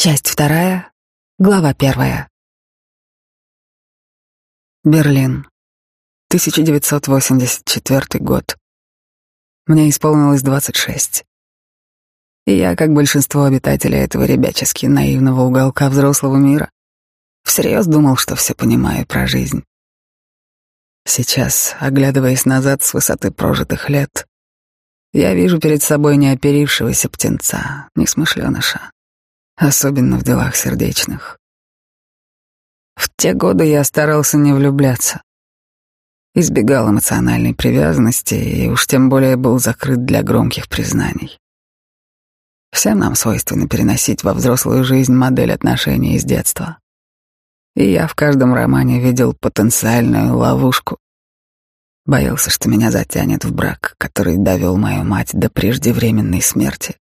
Часть вторая, глава первая. Берлин, 1984 год. Мне исполнилось 26. И я, как большинство обитателей этого ребячески наивного уголка взрослого мира, всерьез думал, что все понимаю про жизнь. Сейчас, оглядываясь назад с высоты прожитых лет, я вижу перед собой неоперившегося птенца, несмышленыша, особенно в делах сердечных. В те годы я старался не влюбляться, избегал эмоциональной привязанности и уж тем более был закрыт для громких признаний. Всем нам свойственно переносить во взрослую жизнь модель отношений из детства. И я в каждом романе видел потенциальную ловушку. Боялся, что меня затянет в брак, который довел мою мать до преждевременной смерти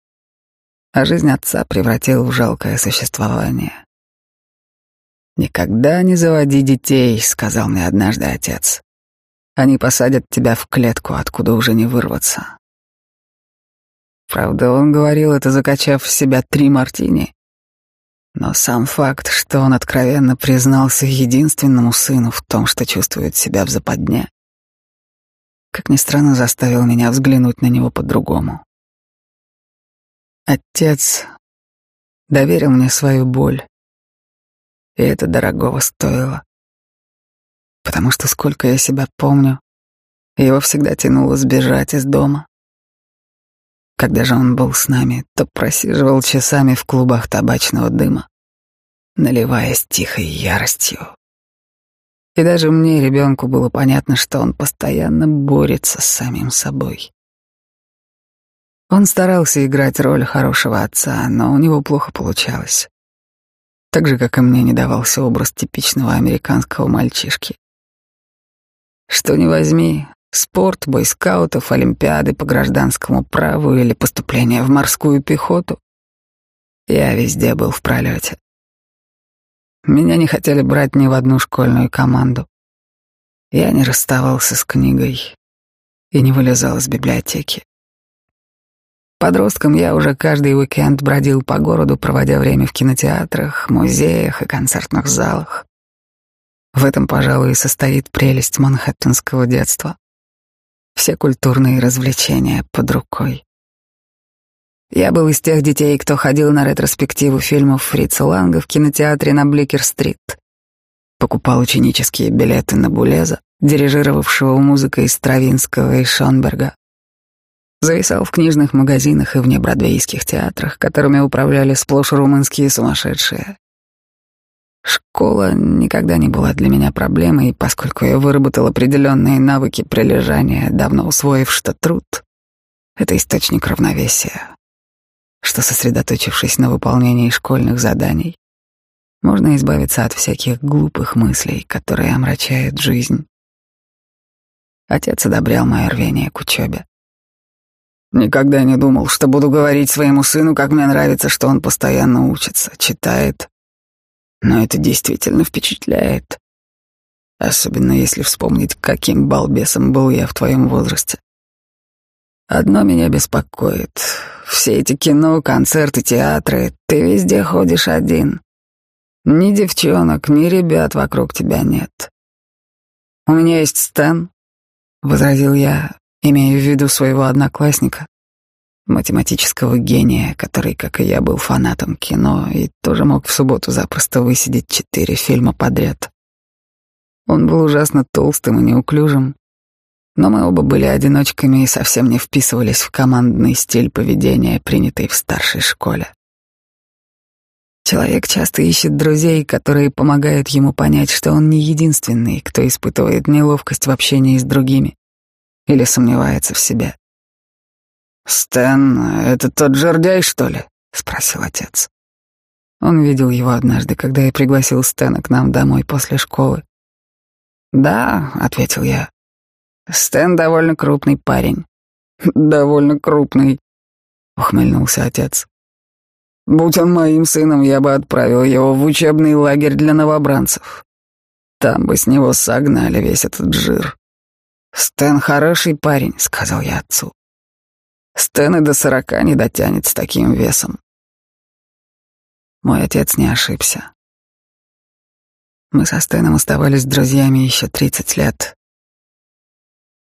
а жизнь отца превратил в жалкое существование. «Никогда не заводи детей», — сказал мне однажды отец. «Они посадят тебя в клетку, откуда уже не вырваться». Правда, он говорил это, закачав в себя три мартини. Но сам факт, что он откровенно признался единственному сыну в том, что чувствует себя в западне, как ни странно, заставил меня взглянуть на него по-другому. Отец доверил мне свою боль, и это дорогого стоило. Потому что, сколько я себя помню, его всегда тянуло сбежать из дома. Когда же он был с нами, то просиживал часами в клубах табачного дыма, наливаясь тихой яростью. И даже мне, ребенку, было понятно, что он постоянно борется с самим собой. Он старался играть роль хорошего отца, но у него плохо получалось. Так же, как и мне не давался образ типичного американского мальчишки. Что ни возьми, спорт, бойскаутов, олимпиады по гражданскому праву или поступление в морскую пехоту, я везде был в пролете. Меня не хотели брать ни в одну школьную команду. Я не расставался с книгой и не вылезал из библиотеки. Подростком я уже каждый уикенд бродил по городу, проводя время в кинотеатрах, музеях и концертных залах. В этом, пожалуй, и состоит прелесть манхэттенского детства. Все культурные развлечения под рукой. Я был из тех детей, кто ходил на ретроспективу фильмов Фрица Ланга в кинотеатре на Бликер-стрит. Покупал ученические билеты на Булеза, дирижировавшего музыкой Стравинского и Шонберга. Зависал в книжных магазинах и вне бродвейских театрах, которыми управляли сплошь румынские сумасшедшие. Школа никогда не была для меня проблемой, поскольку я выработал определенные навыки прилежания, давно усвоив, что труд — это источник равновесия, что, сосредоточившись на выполнении школьных заданий, можно избавиться от всяких глупых мыслей, которые омрачают жизнь. Отец одобрял мое рвение к учебе. Никогда не думал, что буду говорить своему сыну, как мне нравится, что он постоянно учится, читает. Но это действительно впечатляет. Особенно если вспомнить, каким балбесом был я в твоем возрасте. Одно меня беспокоит. Все эти кино, концерты, театры. Ты везде ходишь один. Ни девчонок, ни ребят вокруг тебя нет. У меня есть Стэн, — возразил я, имея в виду своего одноклассника, математического гения, который, как и я, был фанатом кино и тоже мог в субботу запросто высидеть четыре фильма подряд. Он был ужасно толстым и неуклюжим, но мы оба были одиночками и совсем не вписывались в командный стиль поведения, принятый в старшей школе. Человек часто ищет друзей, которые помогают ему понять, что он не единственный, кто испытывает неловкость в общении с другими или сомневается в себе. «Стэн, это тот жердяй, что ли?» — спросил отец. Он видел его однажды, когда я пригласил Стэна к нам домой после школы. «Да», — ответил я. «Стэн довольно крупный парень». «Довольно крупный», — ухмыльнулся отец. «Будь он моим сыном, я бы отправил его в учебный лагерь для новобранцев. Там бы с него согнали весь этот жир». «Стэн хороший парень», — сказал я отцу. «Стэн и до сорока не дотянет с таким весом». Мой отец не ошибся. Мы со Стэном оставались друзьями еще 30 лет.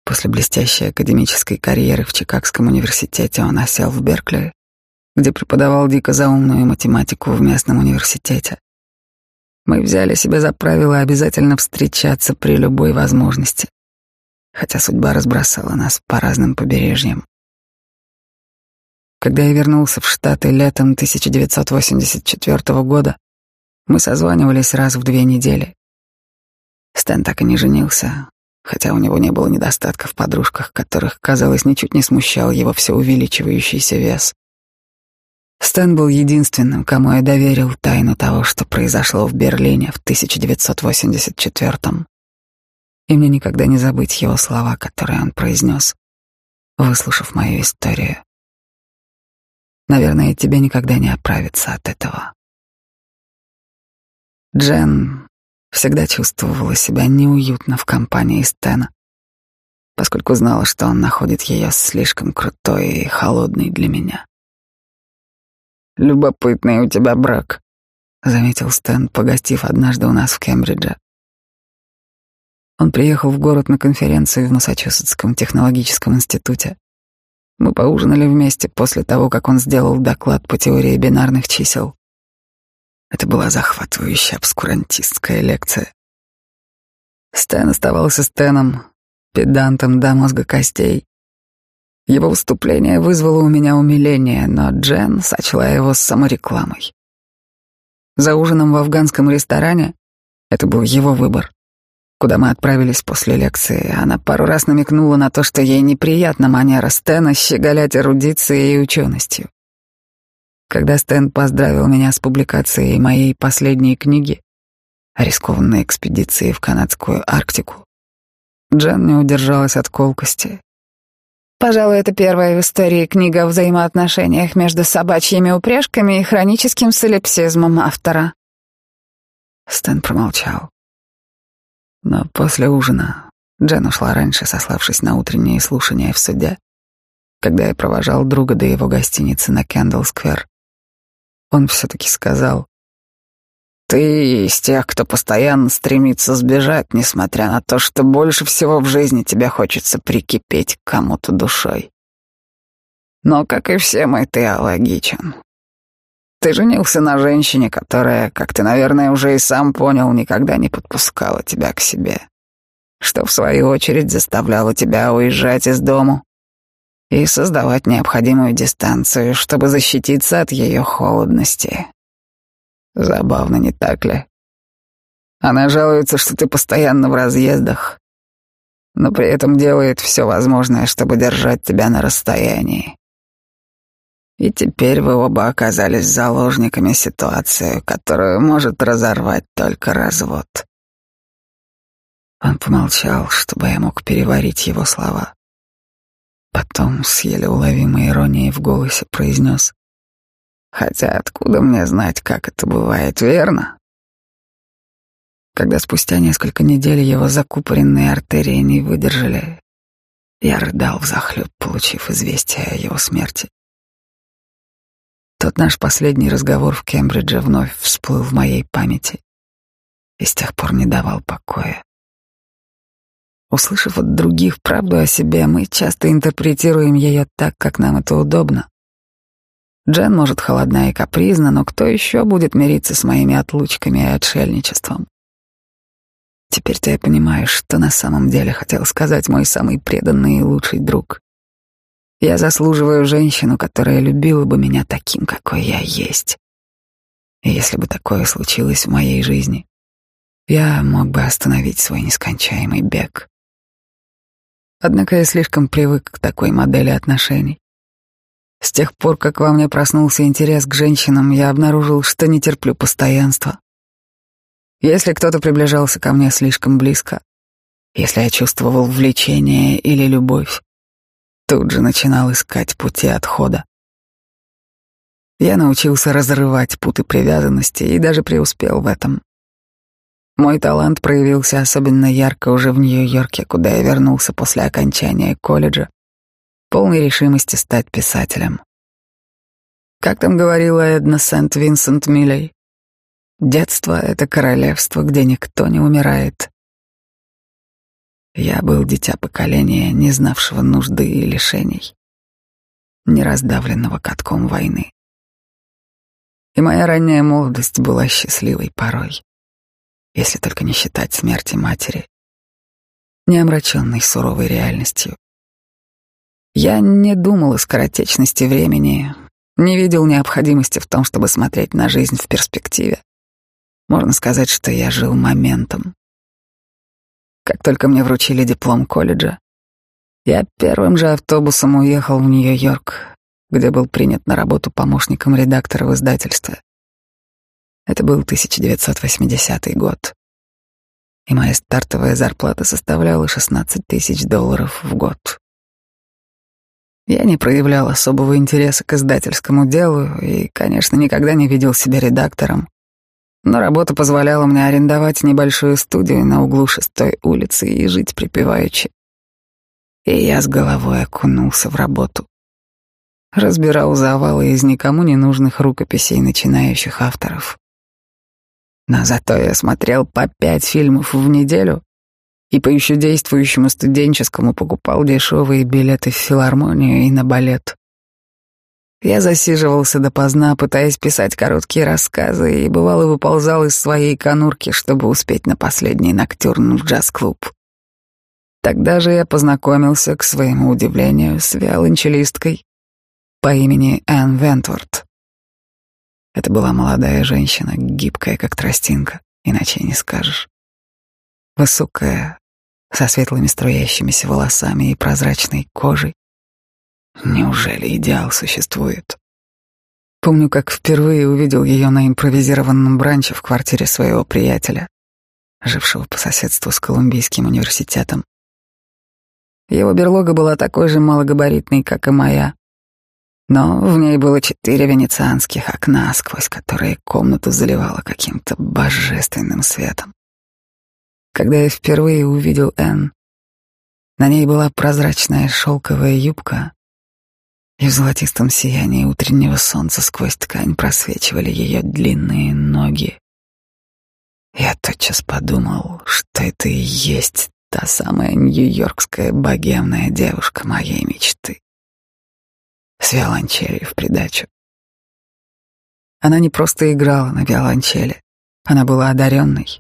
После блестящей академической карьеры в Чикагском университете он осел в Беркли, где преподавал дико заумную математику в местном университете. Мы взяли себе за правило обязательно встречаться при любой возможности, хотя судьба разбросала нас по разным побережьям. Когда я вернулся в Штаты летом 1984 года, мы созванивались раз в две недели. Стэн так и не женился, хотя у него не было недостатков в подружках, которых, казалось, ничуть не смущал его все увеличивающийся вес. Стэн был единственным, кому я доверил тайну того, что произошло в Берлине в 1984-м. И мне никогда не забыть его слова, которые он произнес, выслушав мою историю. Наверное, тебе никогда не оправиться от этого. Джен всегда чувствовала себя неуютно в компании Стена, поскольку знала, что он находит ее слишком крутой и холодной для меня. «Любопытный у тебя брак», — заметил Стэн, погостив однажды у нас в Кембридже. Он приехал в город на конференцию в Массачусетском технологическом институте. Мы поужинали вместе после того, как он сделал доклад по теории бинарных чисел. Это была захватывающая обскурантистская лекция. Стэн оставался Стэном, педантом до мозга костей. Его выступление вызвало у меня умиление, но Джен сочла его саморекламой. За ужином в афганском ресторане это был его выбор куда мы отправились после лекции, она пару раз намекнула на то, что ей неприятна манера Стэна щеголять эрудицией и ученостью. Когда Стэн поздравил меня с публикацией моей последней книги о рискованной экспедиции в канадскую Арктику, Джен не удержалась от колкости. Пожалуй, это первая в истории книга о взаимоотношениях между собачьими упряжками и хроническим солипсизмом автора. Стэн промолчал. Но после ужина Джен ушла раньше, сославшись на утренние слушания в суде. Когда я провожал друга до его гостиницы на Кендалл-сквер, он все-таки сказал, «Ты из тех, кто постоянно стремится сбежать, несмотря на то, что больше всего в жизни тебе хочется прикипеть к кому-то душой. Но, как и все мы, ты алогичен. Ты женился на женщине, которая, как ты, наверное, уже и сам понял, никогда не подпускала тебя к себе, что в свою очередь заставляло тебя уезжать из дому и создавать необходимую дистанцию, чтобы защититься от ее холодности. Забавно, не так ли? Она жалуется, что ты постоянно в разъездах, но при этом делает все возможное, чтобы держать тебя на расстоянии. И теперь вы оба оказались заложниками ситуации, которую может разорвать только развод. Он помолчал, чтобы я мог переварить его слова. Потом с еле уловимой иронией в голосе произнес. «Хотя откуда мне знать, как это бывает, верно?» Когда спустя несколько недель его закупоренные артерии не выдержали, я рыдал взахлеб, получив известие о его смерти. Тот наш последний разговор в Кембридже вновь всплыл в моей памяти и с тех пор не давал покоя. Услышав от других правду о себе, мы часто интерпретируем ее так, как нам это удобно. Джен может холодна и капризна, но кто еще будет мириться с моими отлучками и отшельничеством? Теперь-то я понимаю, что на самом деле хотел сказать мой самый преданный и лучший друг. Я заслуживаю женщину, которая любила бы меня таким, какой я есть. И если бы такое случилось в моей жизни, я мог бы остановить свой нескончаемый бег. Однако я слишком привык к такой модели отношений. С тех пор, как во мне проснулся интерес к женщинам, я обнаружил, что не терплю постоянства. Если кто-то приближался ко мне слишком близко, если я чувствовал влечение или любовь, тут же начинал искать пути отхода. Я научился разрывать путы привязанности и даже преуспел в этом. Мой талант проявился особенно ярко уже в Нью-Йорке, куда я вернулся после окончания колледжа, полной решимости стать писателем. Как там говорила Эдна Сент-Винсент Миллей, детство — это королевство, где никто не умирает. Я был дитя поколения, не знавшего нужды и лишений, не раздавленного катком войны. И моя ранняя молодость была счастливой порой, если только не считать смерти матери, не омраченной суровой реальностью. Я не думал о скоротечности времени, не видел необходимости в том, чтобы смотреть на жизнь в перспективе. Можно сказать, что я жил моментом. Как только мне вручили диплом колледжа, я первым же автобусом уехал в Нью-Йорк, где был принят на работу помощником редактора в издательстве. Это был 1980 год, и моя стартовая зарплата составляла 16 тысяч долларов в год. Я не проявлял особого интереса к издательскому делу и, конечно, никогда не видел себя редактором, но работа позволяла мне арендовать небольшую студию на углу шестой улицы и жить припеваючи. И я с головой окунулся в работу разбирал завалы из никому не нужных рукописей начинающих авторов. Но зато я смотрел по пять фильмов в неделю и по еще действующему студенческому покупал дешевые билеты в филармонию и на балет. Я засиживался допоздна, пытаясь писать короткие рассказы, и бывало выползал из своей конурки, чтобы успеть на последний ноктюрн в джаз-клуб. Тогда же я познакомился, к своему удивлению, с виолончелисткой, по имени Энн Вентворд. Это была молодая женщина, гибкая, как тростинка, иначе не скажешь. Высокая, со светлыми струящимися волосами и прозрачной кожей. Неужели идеал существует? Помню, как впервые увидел ее на импровизированном бранче в квартире своего приятеля, жившего по соседству с Колумбийским университетом. Его берлога была такой же малогабаритной, как и моя, но в ней было четыре венецианских окна, сквозь которые комнату заливало каким-то божественным светом. Когда я впервые увидел Энн, на ней была прозрачная шелковая юбка, и в золотистом сиянии утреннего солнца сквозь ткань просвечивали ее длинные ноги. Я тотчас подумал, что это и есть та самая нью-йоркская богемная девушка моей мечты с виолончелью в придачу. Она не просто играла на виолончели, она была одаренной.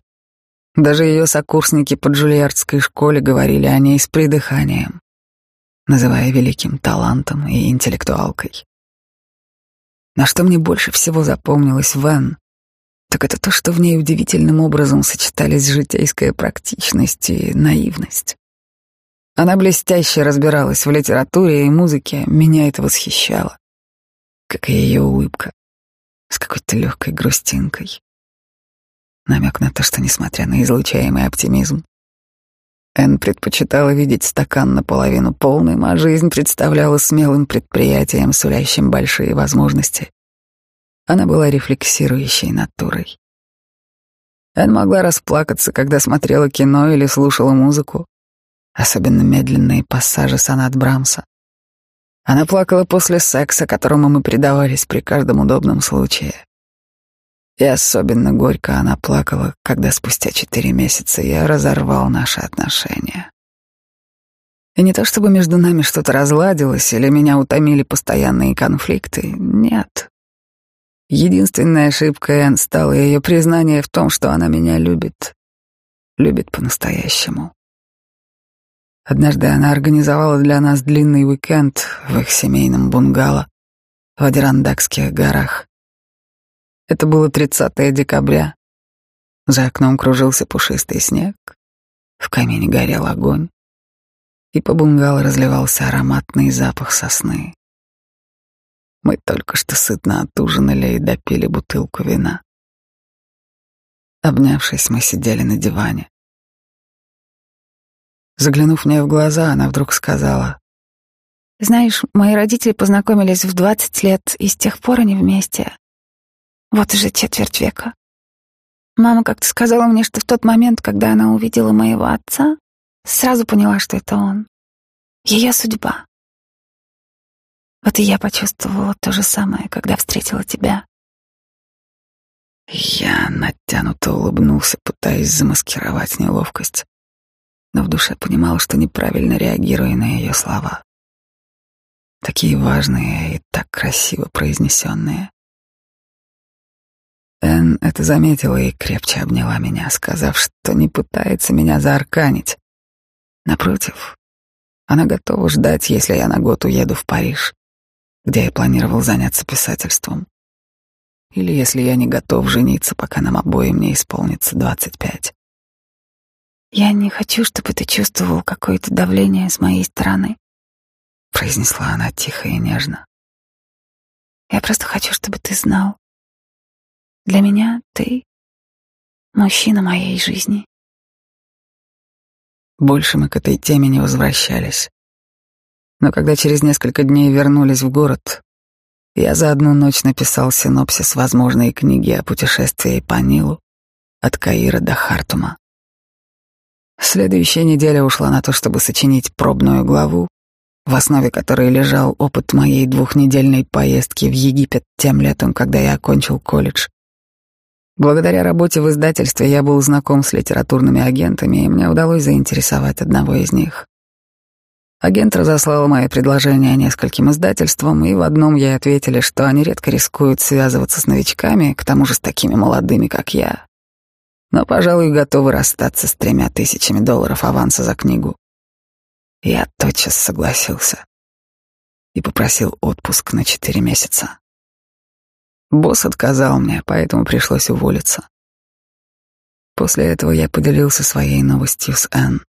Даже ее сокурсники по Джульярдской школе говорили о ней с придыханием, называя великим талантом и интеллектуалкой. На что мне больше всего запомнилось Вен, так это то, что в ней удивительным образом сочетались житейская практичность и наивность. Она блестяще разбиралась в литературе и музыке, меня это восхищало. Как и ее улыбка, с какой-то легкой грустинкой. Намек на то, что, несмотря на излучаемый оптимизм, Энн предпочитала видеть стакан наполовину полным, а жизнь представляла смелым предприятием, сулящим большие возможности. Она была рефлексирующей натурой. Энн могла расплакаться, когда смотрела кино или слушала музыку, особенно медленные пассажи сонат Брамса. Она плакала после секса, которому мы предавались при каждом удобном случае. И особенно горько она плакала, когда спустя четыре месяца я разорвал наши отношения. И не то чтобы между нами что-то разладилось или меня утомили постоянные конфликты, нет. Единственная ошибка Энн стала ее признание в том, что она меня любит. Любит по-настоящему. Однажды она организовала для нас длинный уикенд в их семейном бунгало в Адирандакских горах. Это было 30 декабря. За окном кружился пушистый снег, в камине горел огонь, и по бунгало разливался ароматный запах сосны. Мы только что сытно отужинали и допили бутылку вина. Обнявшись, мы сидели на диване. Заглянув мне в глаза, она вдруг сказала. «Знаешь, мои родители познакомились в двадцать лет, и с тех пор они вместе. Вот уже четверть века. Мама как-то сказала мне, что в тот момент, когда она увидела моего отца, сразу поняла, что это он. Ее судьба. Вот и я почувствовала то же самое, когда встретила тебя. Я натянуто улыбнулся, пытаясь замаскировать неловкость, но в душе понимал, что неправильно реагирую на ее слова. Такие важные и так красиво произнесенные. Энн это заметила и крепче обняла меня, сказав, что не пытается меня заарканить. Напротив, она готова ждать, если я на год уеду в Париж, где я планировал заняться писательством. Или если я не готов жениться, пока нам обоим не исполнится двадцать пять. Я не хочу, чтобы ты чувствовал какое-то давление с моей стороны, произнесла она тихо и нежно. Я просто хочу, чтобы ты знал. Для меня ты мужчина моей жизни. Больше мы к этой теме не возвращались. Но когда через несколько дней вернулись в город, я за одну ночь написал синопсис возможной книги о путешествии по Нилу от Каира до Хартума. Следующая неделя ушла на то, чтобы сочинить пробную главу, в основе которой лежал опыт моей двухнедельной поездки в Египет тем летом, когда я окончил колледж. Благодаря работе в издательстве я был знаком с литературными агентами, и мне удалось заинтересовать одного из них. Агент разослал мои предложения нескольким издательствам, и в одном ей ответили, что они редко рискуют связываться с новичками, к тому же с такими молодыми, как я. Но, пожалуй, готовы расстаться с тремя тысячами долларов аванса за книгу. Я тотчас согласился и попросил отпуск на четыре месяца. Босс отказал мне, поэтому пришлось уволиться. После этого я поделился своей новостью с Энн.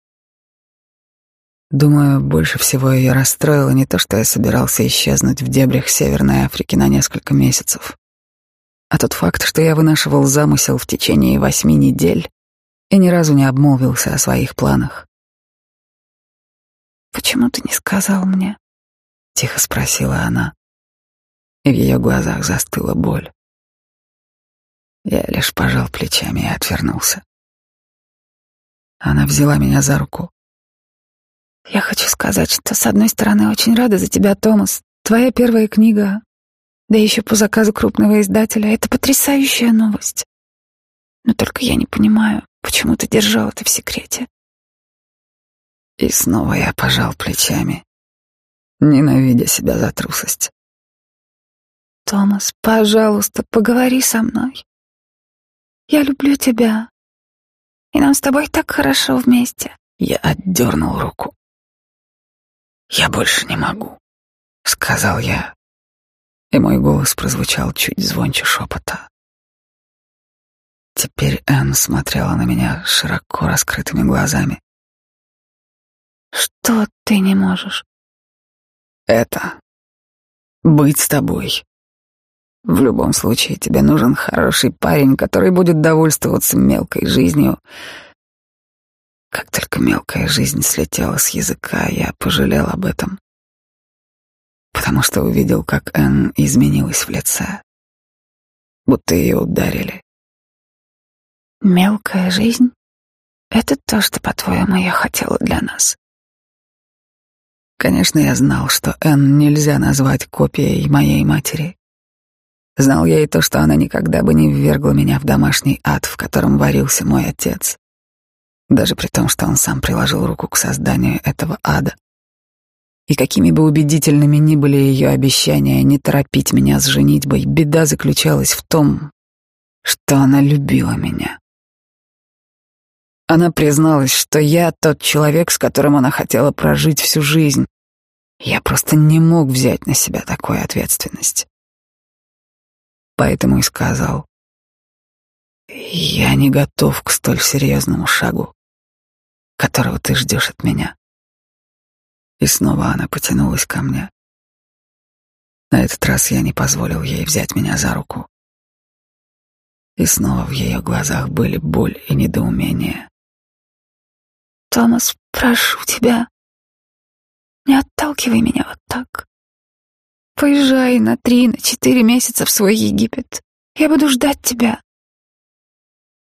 Думаю, больше всего ее расстроило не то, что я собирался исчезнуть в дебрях Северной Африки на несколько месяцев, а тот факт, что я вынашивал замысел в течение восьми недель и ни разу не обмолвился о своих планах. «Почему ты не сказал мне?» — тихо спросила она, и в ее глазах застыла боль. Я лишь пожал плечами и отвернулся. Она взяла меня за руку. Я хочу сказать, что, с одной стороны, очень рада за тебя, Томас. Твоя первая книга, да еще по заказу крупного издателя, это потрясающая новость. Но только я не понимаю, почему ты держал это в секрете. И снова я пожал плечами, ненавидя себя за трусость. Томас, пожалуйста, поговори со мной. Я люблю тебя, и нам с тобой так хорошо вместе. Я отдернул руку. «Я больше не могу», — сказал я, и мой голос прозвучал чуть звонче шепота. Теперь Энн смотрела на меня широко раскрытыми глазами. «Что ты не можешь?» «Это быть с тобой. В любом случае, тебе нужен хороший парень, который будет довольствоваться мелкой жизнью, как только мелкая жизнь слетела с языка, я пожалел об этом, потому что увидел, как Энн изменилась в лице, будто ее ударили. Мелкая жизнь — это то, что, по-твоему, я хотела для нас. Конечно, я знал, что Энн нельзя назвать копией моей матери. Знал я и то, что она никогда бы не ввергла меня в домашний ад, в котором варился мой отец даже при том, что он сам приложил руку к созданию этого ада. И какими бы убедительными ни были ее обещания не торопить меня с женитьбой, беда заключалась в том, что она любила меня. Она призналась, что я тот человек, с которым она хотела прожить всю жизнь. Я просто не мог взять на себя такую ответственность. Поэтому и сказал, я не готов к столь серьезному шагу которого ты ждешь от меня. И снова она потянулась ко мне. На этот раз я не позволил ей взять меня за руку. И снова в ее глазах были боль и недоумение. «Томас, прошу тебя, не отталкивай меня вот так. Поезжай на три, на четыре месяца в свой Египет. Я буду ждать тебя.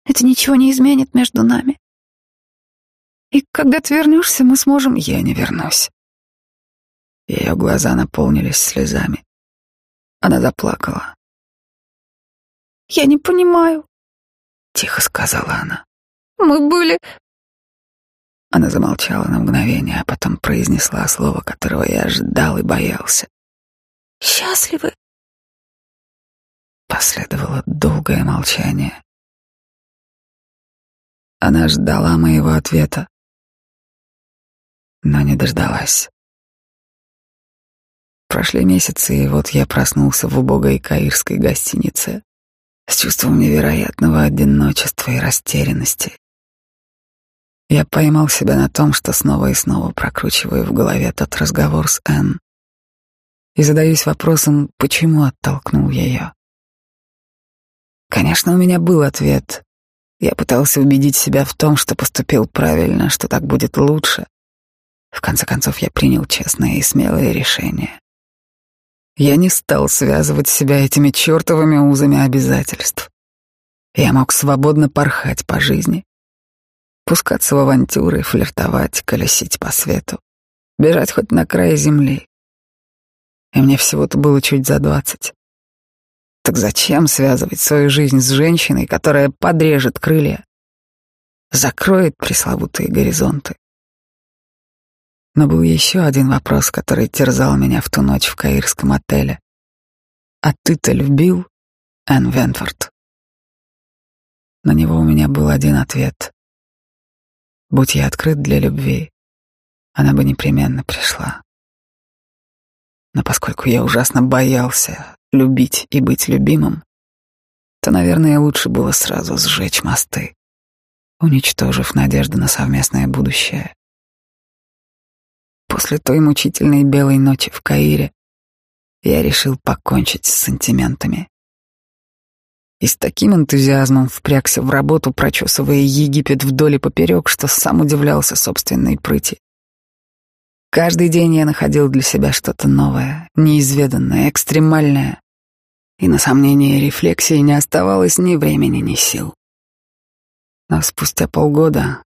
Это ничего не изменит между нами. И когда ты вернешься, мы сможем... Я не вернусь. Ее глаза наполнились слезами. Она заплакала. «Я не понимаю», — тихо сказала она. «Мы были...» Она замолчала на мгновение, а потом произнесла слово, которого я ожидал и боялся. «Счастливы». Последовало долгое молчание. Она ждала моего ответа, но не дождалась. Прошли месяцы, и вот я проснулся в убогой каирской гостинице с чувством невероятного одиночества и растерянности. Я поймал себя на том, что снова и снова прокручиваю в голове тот разговор с Энн и задаюсь вопросом, почему оттолкнул ее. Конечно, у меня был ответ. Я пытался убедить себя в том, что поступил правильно, что так будет лучше. В конце концов, я принял честное и смелое решение. Я не стал связывать себя этими чертовыми узами обязательств. Я мог свободно порхать по жизни, пускаться в авантюры, флиртовать, колесить по свету, бежать хоть на край земли. И мне всего-то было чуть за двадцать. Так зачем связывать свою жизнь с женщиной, которая подрежет крылья, закроет пресловутые горизонты? Но был еще один вопрос, который терзал меня в ту ночь в каирском отеле. «А ты-то любил Энн Вентфорд?» На него у меня был один ответ. Будь я открыт для любви, она бы непременно пришла. Но поскольку я ужасно боялся любить и быть любимым, то, наверное, лучше было сразу сжечь мосты, уничтожив надежду на совместное будущее. После той мучительной белой ночи в Каире я решил покончить с сантиментами. И с таким энтузиазмом впрягся в работу, прочесывая Египет вдоль и поперек, что сам удивлялся собственной прыти. Каждый день я находил для себя что-то новое, неизведанное, экстремальное. И на сомнение и рефлексии не оставалось ни времени, ни сил. Но спустя полгода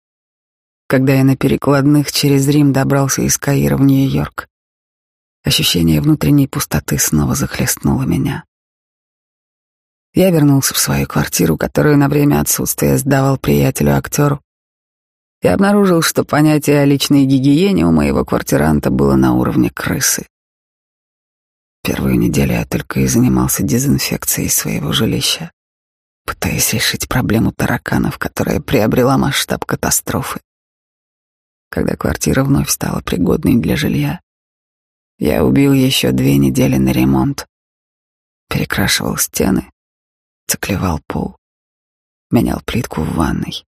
когда я на перекладных через Рим добрался из Каира в Нью-Йорк. Ощущение внутренней пустоты снова захлестнуло меня. Я вернулся в свою квартиру, которую на время отсутствия сдавал приятелю-актеру, и обнаружил, что понятие о личной гигиене у моего квартиранта было на уровне крысы. Первую неделю я только и занимался дезинфекцией своего жилища, пытаясь решить проблему тараканов, которая приобрела масштаб катастрофы. Когда квартира вновь стала пригодной для жилья, я убил еще две недели на ремонт. Перекрашивал стены, циклевал пол, менял плитку в ванной.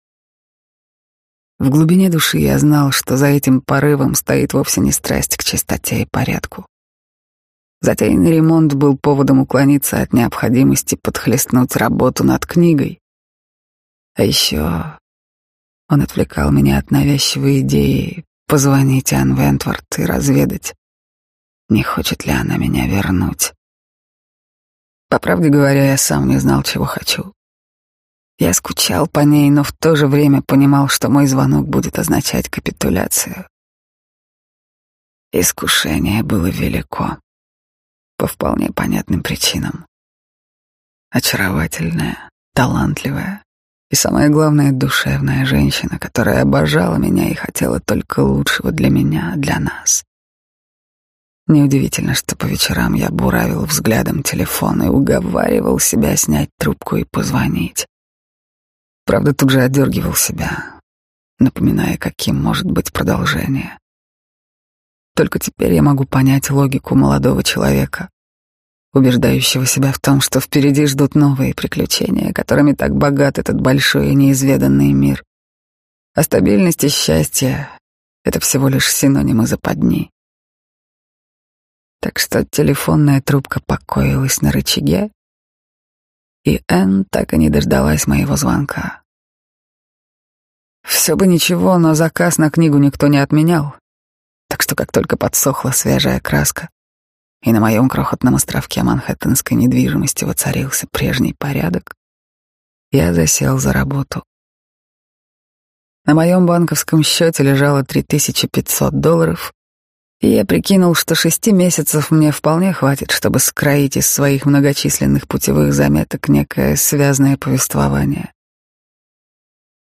В глубине души я знал, что за этим порывом стоит вовсе не страсть к чистоте и порядку. Затеянный ремонт был поводом уклониться от необходимости подхлестнуть работу над книгой. А еще он отвлекал меня от навязчивой идеи позвонить Ан Вентворд и разведать, не хочет ли она меня вернуть. По правде говоря, я сам не знал, чего хочу. Я скучал по ней, но в то же время понимал, что мой звонок будет означать капитуляцию. Искушение было велико, по вполне понятным причинам. Очаровательная, талантливая, и самое главное, душевная женщина, которая обожала меня и хотела только лучшего для меня, для нас. Неудивительно, что по вечерам я буравил взглядом телефон и уговаривал себя снять трубку и позвонить. Правда, тут же отдергивал себя, напоминая, каким может быть продолжение. Только теперь я могу понять логику молодого человека, убеждающего себя в том, что впереди ждут новые приключения, которыми так богат этот большой и неизведанный мир. А стабильность и счастье — это всего лишь синонимы западни. Так что телефонная трубка покоилась на рычаге, и Энн так и не дождалась моего звонка. Все бы ничего, но заказ на книгу никто не отменял, так что как только подсохла свежая краска, и на моем крохотном островке манхэттенской недвижимости воцарился прежний порядок, я засел за работу. На моем банковском счете лежало 3500 долларов, Я прикинул, что шести месяцев мне вполне хватит, чтобы скроить из своих многочисленных путевых заметок некое связанное повествование.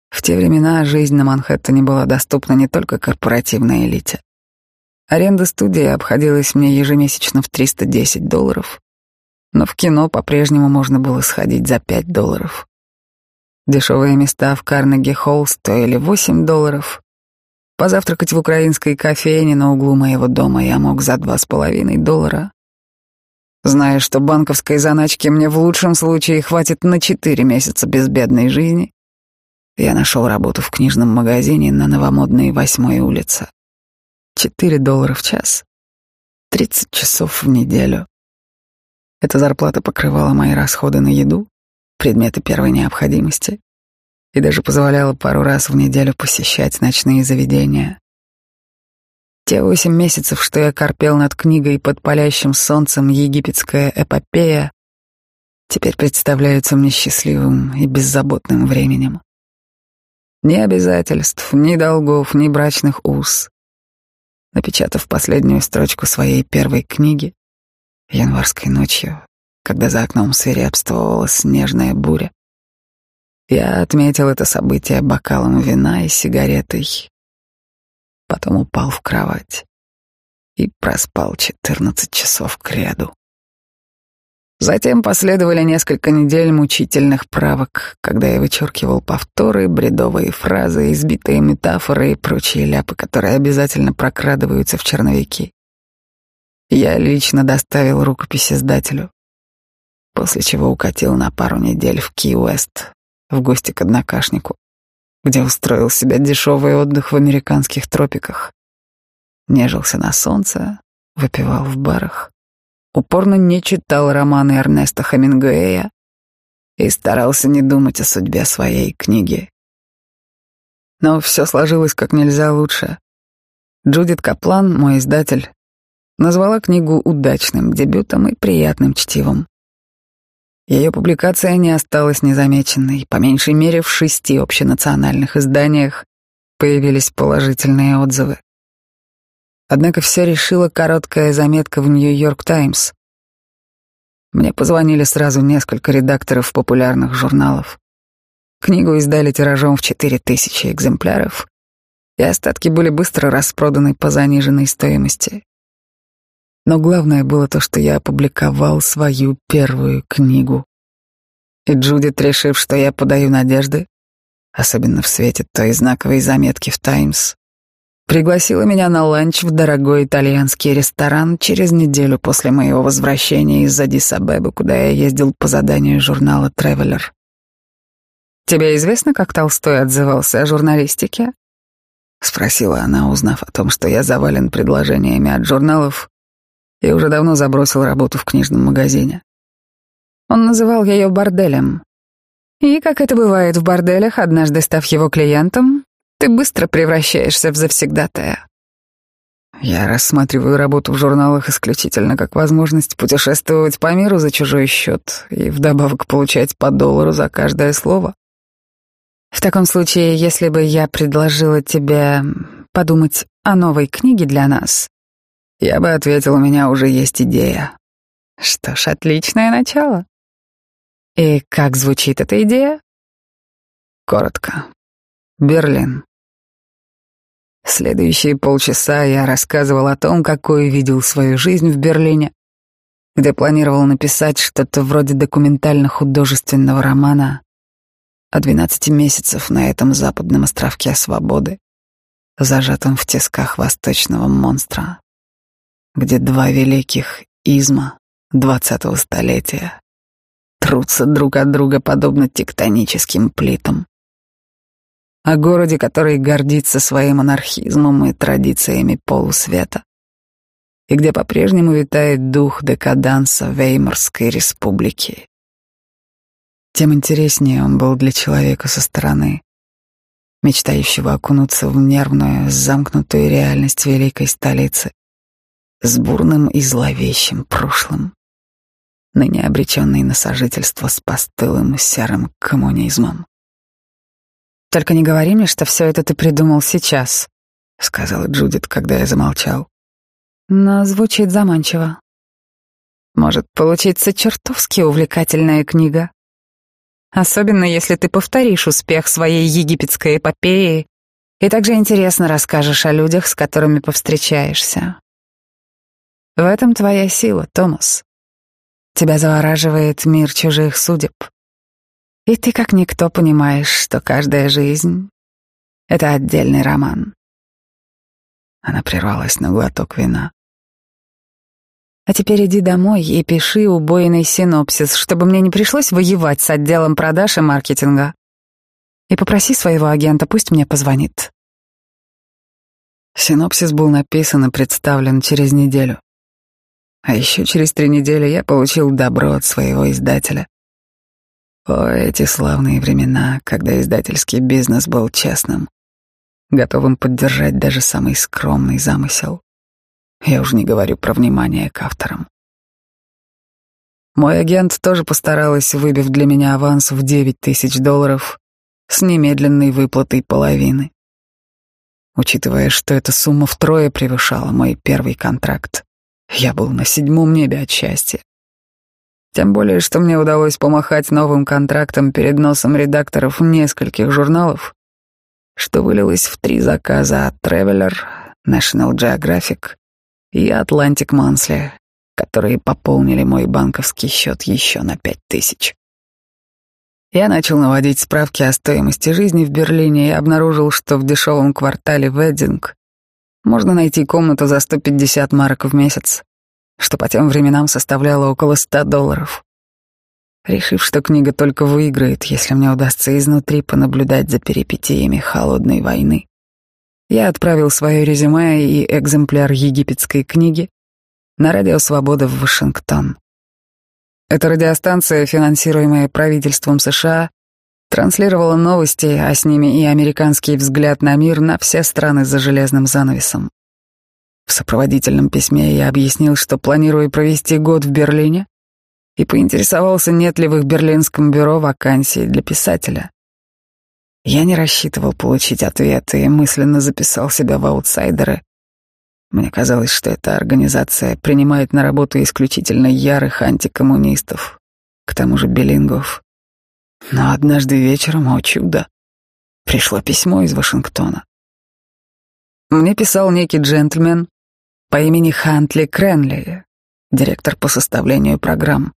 В те времена жизнь на Манхэттене была доступна не только корпоративной элите. Аренда студии обходилась мне ежемесячно в 310 долларов, но в кино по-прежнему можно было сходить за 5 долларов. Дешевые места в Карнеги-Холл стоили 8 долларов. Позавтракать в украинской кофейне на углу моего дома я мог за два с половиной доллара. Зная, что банковской заначки мне в лучшем случае хватит на 4 месяца безбедной жизни, я нашел работу в книжном магазине на новомодной восьмой улице. 4 доллара в час, 30 часов в неделю. Эта зарплата покрывала мои расходы на еду, предметы первой необходимости и даже позволяла пару раз в неделю посещать ночные заведения. Те восемь месяцев, что я корпел над книгой под палящим солнцем «Египетская эпопея», теперь представляются мне счастливым и беззаботным временем. Ни обязательств, ни долгов, ни брачных уз. Напечатав последнюю строчку своей первой книги, январской ночью, когда за окном свирепствовала снежная буря. Я отметил это событие бокалом вина и сигаретой. Потом упал в кровать и проспал четырнадцать часов к ряду. Затем последовали несколько недель мучительных правок, когда я вычеркивал повторы, бредовые фразы, избитые метафоры и прочие ляпы, которые обязательно прокрадываются в черновики. Я лично доставил рукопись издателю, после чего укатил на пару недель в Ки-Уэст в гости к однокашнику, где устроил себе дешевый отдых в американских тропиках. Нежился на солнце, выпивал в барах, упорно не читал романы Эрнеста Хемингуэя и старался не думать о судьбе своей книги. Но все сложилось как нельзя лучше. Джудит Каплан, мой издатель, назвала книгу удачным дебютом и приятным чтивом. Ее публикация не осталась незамеченной. По меньшей мере в шести общенациональных изданиях появились положительные отзывы. Однако все решила короткая заметка в Нью-Йорк Таймс. Мне позвонили сразу несколько редакторов популярных журналов. Книгу издали тиражом в четыре тысячи экземпляров, и остатки были быстро распроданы по заниженной стоимости. Но главное было то, что я опубликовал свою первую книгу. И Джудит, решив, что я подаю надежды, особенно в свете той знаковой заметки в «Таймс», пригласила меня на ланч в дорогой итальянский ресторан через неделю после моего возвращения из Адис-Абебы, куда я ездил по заданию журнала «Тревелер». «Тебе известно, как Толстой отзывался о журналистике?» — спросила она, узнав о том, что я завален предложениями от журналов и уже давно забросил работу в книжном магазине. Он называл ее борделем. И, как это бывает в борделях, однажды став его клиентом, ты быстро превращаешься в завсегдатая. Я рассматриваю работу в журналах исключительно как возможность путешествовать по миру за чужой счет и вдобавок получать по доллару за каждое слово. В таком случае, если бы я предложила тебе подумать о новой книге для нас, я бы ответил, у меня уже есть идея. Что ж, отличное начало. И как звучит эта идея? Коротко. Берлин. Следующие полчаса я рассказывал о том, какой видел свою жизнь в Берлине, где планировал написать что-то вроде документально-художественного романа о 12 месяцев на этом западном островке свободы, зажатом в тисках восточного монстра где два великих изма двадцатого столетия трутся друг от друга подобно тектоническим плитам. О городе, который гордится своим анархизмом и традициями полусвета, и где по-прежнему витает дух декаданса Веймарской республики. Тем интереснее он был для человека со стороны, мечтающего окунуться в нервную, замкнутую реальность великой столицы с бурным и зловещим прошлым, ныне обреченный на сожительство с постылым серым коммунизмом. «Только не говори мне, что все это ты придумал сейчас», — сказала Джудит, когда я замолчал. но звучит заманчиво. Может получиться чертовски увлекательная книга. Особенно если ты повторишь успех своей египетской эпопеи и также интересно расскажешь о людях, с которыми повстречаешься. В этом твоя сила, Томас. Тебя завораживает мир чужих судеб. И ты как никто понимаешь, что каждая жизнь — это отдельный роман. Она прервалась на глоток вина. А теперь иди домой и пиши убойный синопсис, чтобы мне не пришлось воевать с отделом продаж и маркетинга. И попроси своего агента, пусть мне позвонит. Синопсис был написан и представлен через неделю. А еще через три недели я получил добро от своего издателя. О, эти славные времена, когда издательский бизнес был честным, готовым поддержать даже самый скромный замысел. Я уже не говорю про внимание к авторам. Мой агент тоже постаралась, выбив для меня аванс в 9 тысяч долларов с немедленной выплатой половины. Учитывая, что эта сумма втрое превышала мой первый контракт, я был на седьмом небе от счастья. Тем более, что мне удалось помахать новым контрактом перед носом редакторов нескольких журналов, что вылилось в три заказа от Traveler, National Geographic и Atlantic Monthly, которые пополнили мой банковский счет еще на пять тысяч. Я начал наводить справки о стоимости жизни в Берлине и обнаружил, что в дешевом квартале Веддинг можно найти комнату за 150 марок в месяц, что по тем временам составляло около 100 долларов. Решив, что книга только выиграет, если мне удастся изнутри понаблюдать за перипетиями холодной войны, я отправил свое резюме и экземпляр египетской книги на радио «Свобода» в Вашингтон. Эта радиостанция, финансируемая правительством США, транслировала новости, а с ними и американский взгляд на мир на все страны за железным занавесом. В сопроводительном письме я объяснил, что планирую провести год в Берлине, и поинтересовался, нет ли в их берлинском бюро вакансии для писателя. Я не рассчитывал получить ответ и мысленно записал себя в аутсайдеры. Мне казалось, что эта организация принимает на работу исключительно ярых антикоммунистов, к тому же билингов. Но однажды вечером, о чудо, пришло письмо из Вашингтона. Мне писал некий джентльмен по имени Хантли Кренли, директор по составлению программ.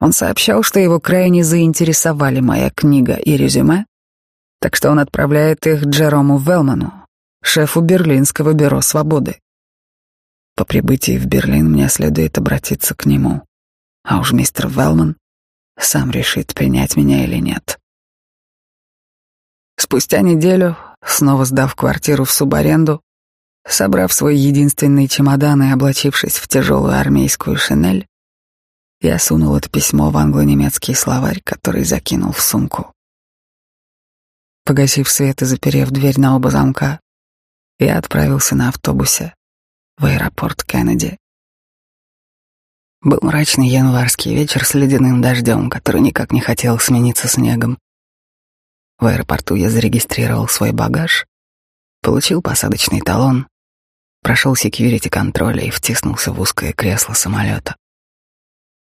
Он сообщал, что его крайне заинтересовали моя книга и резюме, так что он отправляет их Джерому Велману, шефу Берлинского бюро свободы. По прибытии в Берлин мне следует обратиться к нему, а уж мистер Велман сам решит, принять меня или нет. Спустя неделю, снова сдав квартиру в субаренду, собрав свой единственный чемодан и облачившись в тяжелую армейскую шинель, я сунул это письмо в англо-немецкий словарь, который закинул в сумку. Погасив свет и заперев дверь на оба замка, я отправился на автобусе в аэропорт Кеннеди. Был мрачный январский вечер с ледяным дождем, который никак не хотел смениться снегом. В аэропорту я зарегистрировал свой багаж, получил посадочный талон, прошел секьюрити контроля и втиснулся в узкое кресло самолета.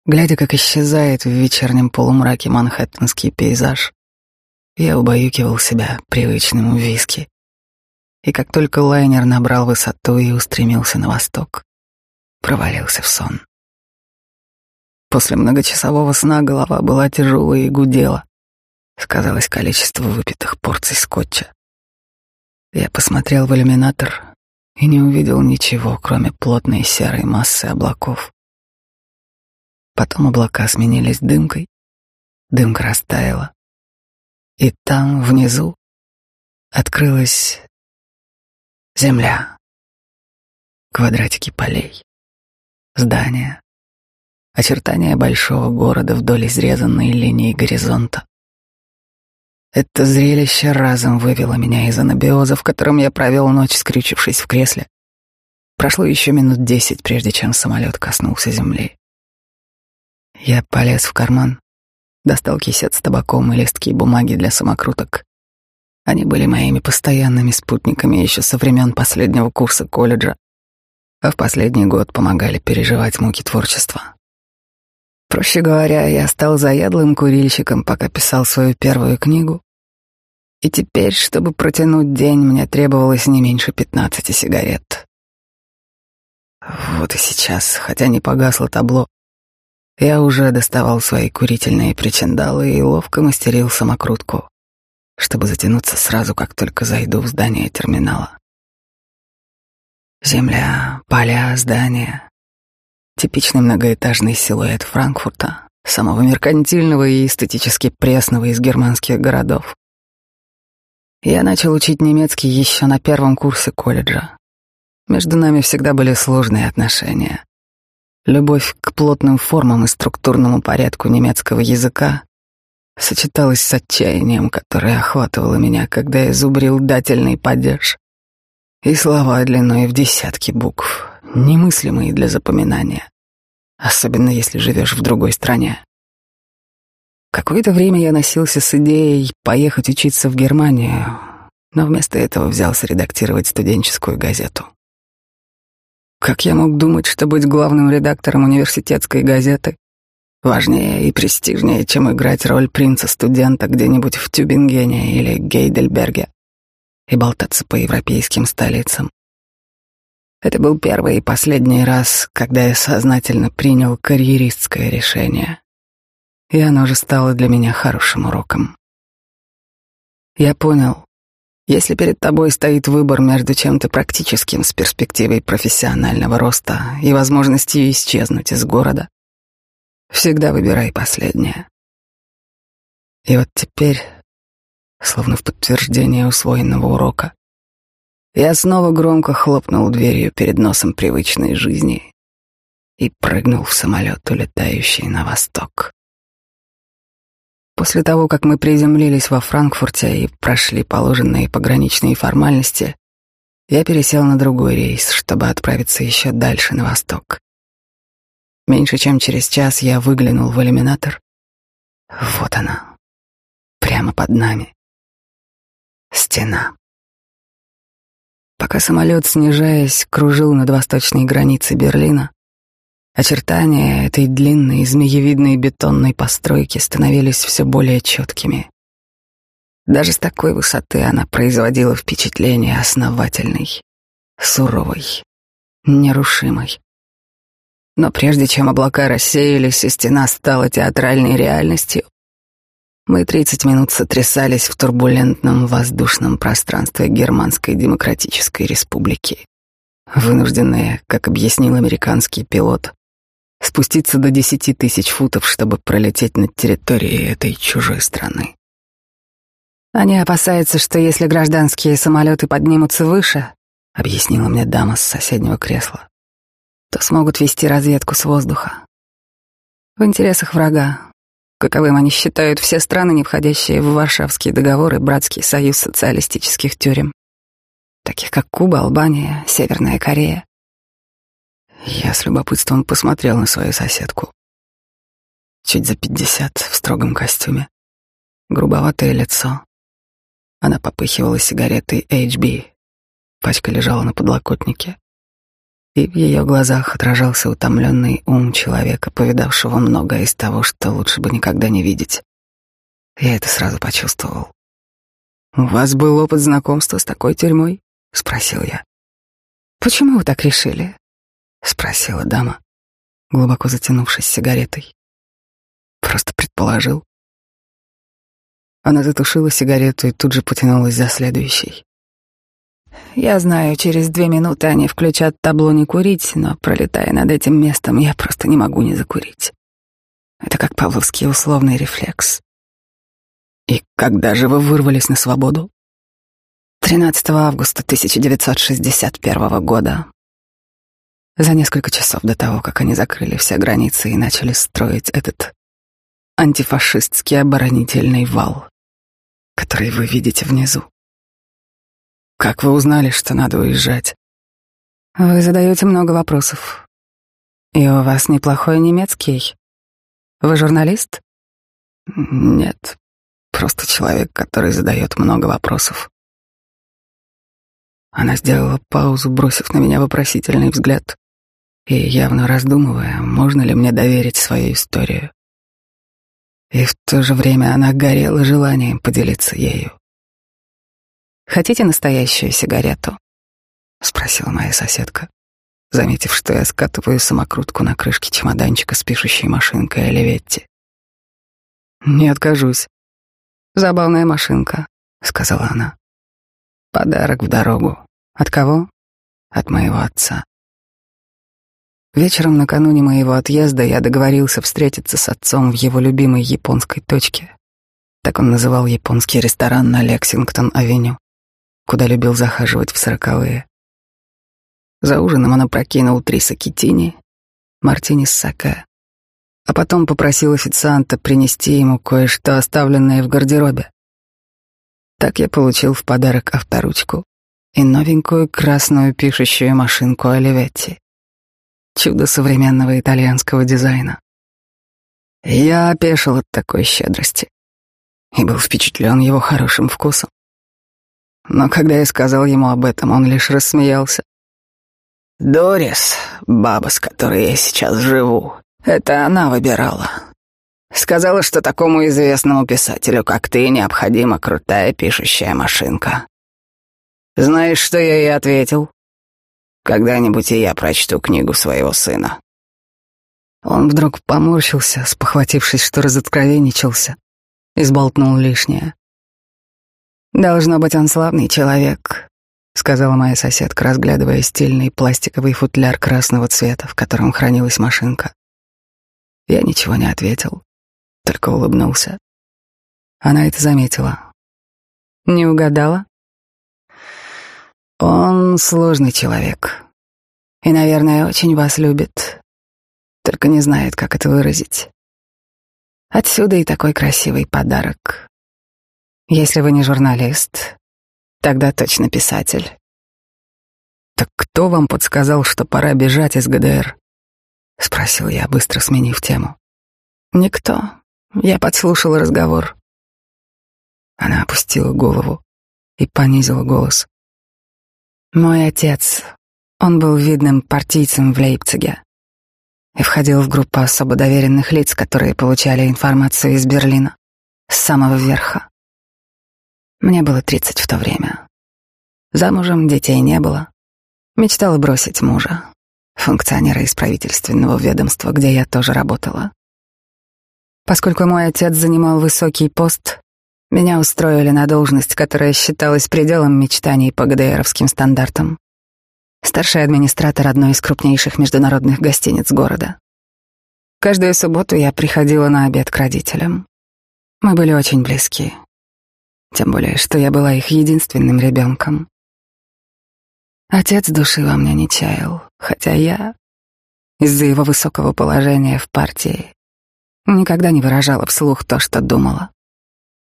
Глядя, как исчезает в вечернем полумраке манхэттенский пейзаж, я убаюкивал себя привычным виски. И как только лайнер набрал высоту и устремился на восток, провалился в сон. После многочасового сна голова была тяжелая и гудела. Сказалось количество выпитых порций скотча. Я посмотрел в иллюминатор и не увидел ничего, кроме плотной серой массы облаков. Потом облака сменились дымкой, дымка растаяла, и там, внизу, открылась земля, квадратики полей, здания, очертания большого города вдоль изрезанной линии горизонта. Это зрелище разом вывело меня из анабиоза, в котором я провел ночь, скрючившись в кресле. Прошло еще минут десять, прежде чем самолет коснулся земли. Я полез в карман, достал кисет с табаком и листки бумаги для самокруток. Они были моими постоянными спутниками еще со времен последнего курса колледжа. а в последний год помогали переживать муки творчества. Проще говоря, я стал заядлым курильщиком, пока писал свою первую книгу. И теперь, чтобы протянуть день, мне требовалось не меньше пятнадцати сигарет. Вот и сейчас, хотя не погасло табло, я уже доставал свои курительные причиндалы и ловко мастерил самокрутку, чтобы затянуться сразу, как только зайду в здание терминала. Земля, поля, здания, Типичный многоэтажный силуэт Франкфурта, самого меркантильного и эстетически пресного из германских городов. Я начал учить немецкий еще на первом курсе колледжа. Между нами всегда были сложные отношения. Любовь к плотным формам и структурному порядку немецкого языка сочеталась с отчаянием, которое охватывало меня, когда я зубрил дательный падеж и слова длиной в десятки букв, немыслимые для запоминания, особенно если живешь в другой стране. Какое-то время я носился с идеей поехать учиться в Германию, но вместо этого взялся редактировать студенческую газету. Как я мог думать, что быть главным редактором университетской газеты важнее и престижнее, чем играть роль принца-студента где-нибудь в Тюбингене или Гейдельберге и болтаться по европейским столицам? Это был первый и последний раз, когда я сознательно принял карьеристское решение. И оно же стало для меня хорошим уроком. Я понял, если перед тобой стоит выбор между чем-то практическим с перспективой профессионального роста и возможностью исчезнуть из города, всегда выбирай последнее. И вот теперь, словно в подтверждение усвоенного урока, я снова громко хлопнул дверью перед носом привычной жизни и прыгнул в самолет, улетающий на восток. После того, как мы приземлились во Франкфурте и прошли положенные пограничные формальности, я пересел на другой рейс, чтобы отправиться еще дальше на восток. Меньше чем через час я выглянул в иллюминатор. Вот она, прямо под нами. Стена. Пока самолет, снижаясь, кружил над восточной границей Берлина, очертания этой длинной змеевидной бетонной постройки становились все более четкими. Даже с такой высоты она производила впечатление основательной, суровой, нерушимой. Но прежде чем облака рассеялись и стена стала театральной реальностью, мы 30 минут сотрясались в турбулентном воздушном пространстве Германской Демократической Республики, вынужденные, как объяснил американский пилот, спуститься до 10 тысяч футов, чтобы пролететь над территорией этой чужой страны. Они опасаются, что если гражданские самолеты поднимутся выше, объяснила мне дама с соседнего кресла, то смогут вести разведку с воздуха. В интересах врага каковым они считают все страны, не входящие в Варшавский договор и Братский союз социалистических тюрем, таких как Куба, Албания, Северная Корея. Я с любопытством посмотрел на свою соседку. Чуть за пятьдесят, в строгом костюме. Грубоватое лицо. Она попыхивала сигаретой HB. Пачка лежала на подлокотнике и в ее глазах отражался утомленный ум человека, повидавшего многое из того, что лучше бы никогда не видеть. Я это сразу почувствовал. «У вас был опыт знакомства с такой тюрьмой?» — спросил я. «Почему вы так решили?» — спросила дама, глубоко затянувшись сигаретой. «Просто предположил». Она затушила сигарету и тут же потянулась за следующей. Я знаю, через две минуты они включат табло «не курить», но, пролетая над этим местом, я просто не могу не закурить. Это как павловский условный рефлекс. И когда же вы вырвались на свободу? 13 августа 1961 года. За несколько часов до того, как они закрыли все границы и начали строить этот антифашистский оборонительный вал, который вы видите внизу. Как вы узнали, что надо уезжать? Вы задаете много вопросов. И у вас неплохой немецкий. Вы журналист? Нет, просто человек, который задает много вопросов. Она сделала паузу, бросив на меня вопросительный взгляд и явно раздумывая, можно ли мне доверить свою историю. И в то же время она горела желанием поделиться ею. «Хотите настоящую сигарету?» — спросила моя соседка, заметив, что я скатываю самокрутку на крышке чемоданчика с пишущей машинкой Оливетти. «Не откажусь. Забавная машинка», — сказала она. «Подарок в дорогу. От кого?» «От моего отца». Вечером накануне моего отъезда я договорился встретиться с отцом в его любимой японской точке. Так он называл японский ресторан на Лексингтон-авеню, куда любил захаживать в сороковые. За ужином он опрокинул три сакитини, мартини с саке, а потом попросил официанта принести ему кое-что, оставленное в гардеробе. Так я получил в подарок авторучку и новенькую красную пишущую машинку Оливетти чудо современного итальянского дизайна. Я опешил от такой щедрости и был впечатлен его хорошим вкусом. Но когда я сказал ему об этом, он лишь рассмеялся. «Дорис, баба, с которой я сейчас живу, это она выбирала. Сказала, что такому известному писателю, как ты, необходима крутая пишущая машинка. Знаешь, что я ей ответил? Когда-нибудь и я прочту книгу своего сына. Он вдруг поморщился, спохватившись, что разоткровенничался, и сболтнул лишнее. «Должно быть, он славный человек», — сказала моя соседка, разглядывая стильный пластиковый футляр красного цвета, в котором хранилась машинка. Я ничего не ответил, только улыбнулся. Она это заметила. «Не угадала?» Он сложный человек. И, наверное, очень вас любит. Только не знает, как это выразить. Отсюда и такой красивый подарок. Если вы не журналист, тогда точно писатель. Так кто вам подсказал, что пора бежать из ГДР? Спросил я, быстро сменив тему. Никто. Я подслушал разговор. Она опустила голову и понизила голос. Мой отец, он был видным партийцем в Лейпциге и входил в группу особо доверенных лиц, которые получали информацию из Берлина, с самого верха. Мне было тридцать в то время. Замужем детей не было. Мечтала бросить мужа, функционера из правительственного ведомства, где я тоже работала. Поскольку мой отец занимал высокий пост, меня устроили на должность, которая считалась пределом мечтаний по ГДРовским стандартам. Старший администратор одной из крупнейших международных гостиниц города. Каждую субботу я приходила на обед к родителям. Мы были очень близки. Тем более, что я была их единственным ребенком. Отец души во мне не чаял, хотя я, из-за его высокого положения в партии, никогда не выражала вслух то, что думала